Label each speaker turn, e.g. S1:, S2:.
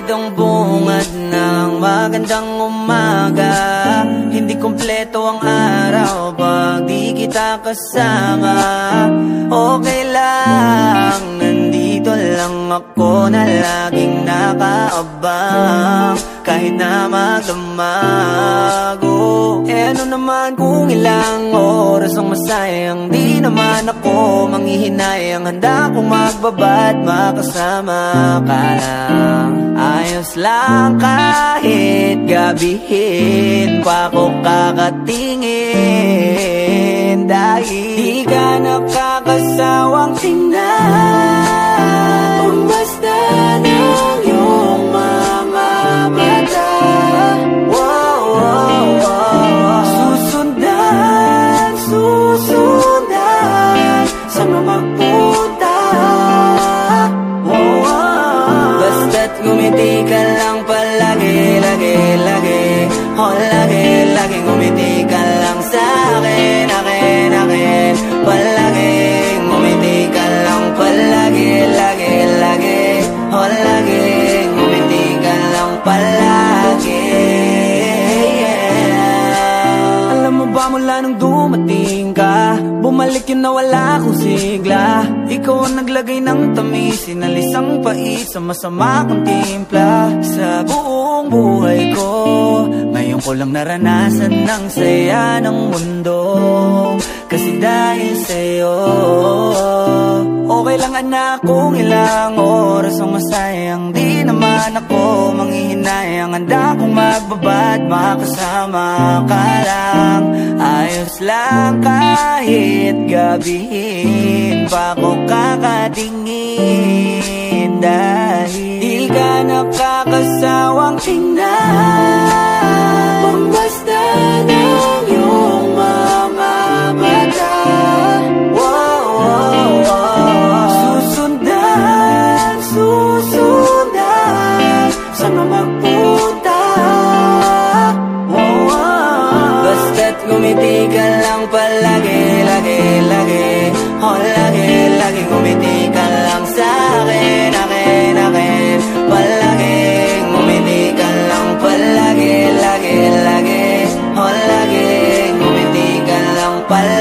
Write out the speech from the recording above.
S1: Agad bungad ng magandang umaga. Hindi kompleto ang araw di kita kasama. Okay lang, nandito lang ako na laging nakaabang. Kahit na magdamago Eh ano naman kung ilang oras ang masayang Di naman ako manghihinayang. Handa kong magbabad makasama ka lang. Ayos lang kahit gabihin pa ako kakatingin Dahil di ka nakakasawang tingnan. Bumasta ng iyong mga mata. Wow, wow, wow. Susundan, susundan. Magpunta. Wow, wow. Basta't ngumiti ka lang palagi, lagi, lagi. Oh, ba mula nung dumating ka Bumalik yun na wala akong sigla. Ikaw ang naglagay ng tamis Sinalis ang pait sa masama kong timpla. Sa buong buhay ko Ngayon ko lang naranasan ng saya ng mundo. Kasi dahil sa'yo Anak kung ilang oras ang masayang Di naman ako manghihinayang. Handa kong magbabad makasama ka lang. Ayos lang kahit gabihin pa ako kakatingin. Dahil di ka nakakasawang tingnan Bumasta ng iyong lang palagi, lagi, lagi. Oh, lagi, lagi kumiti ka lang sa akin, akin, akin. Palagi, kumiti ka lang palagi, lagi, lagi. Oh, lagi, kumiti ka lang palagi.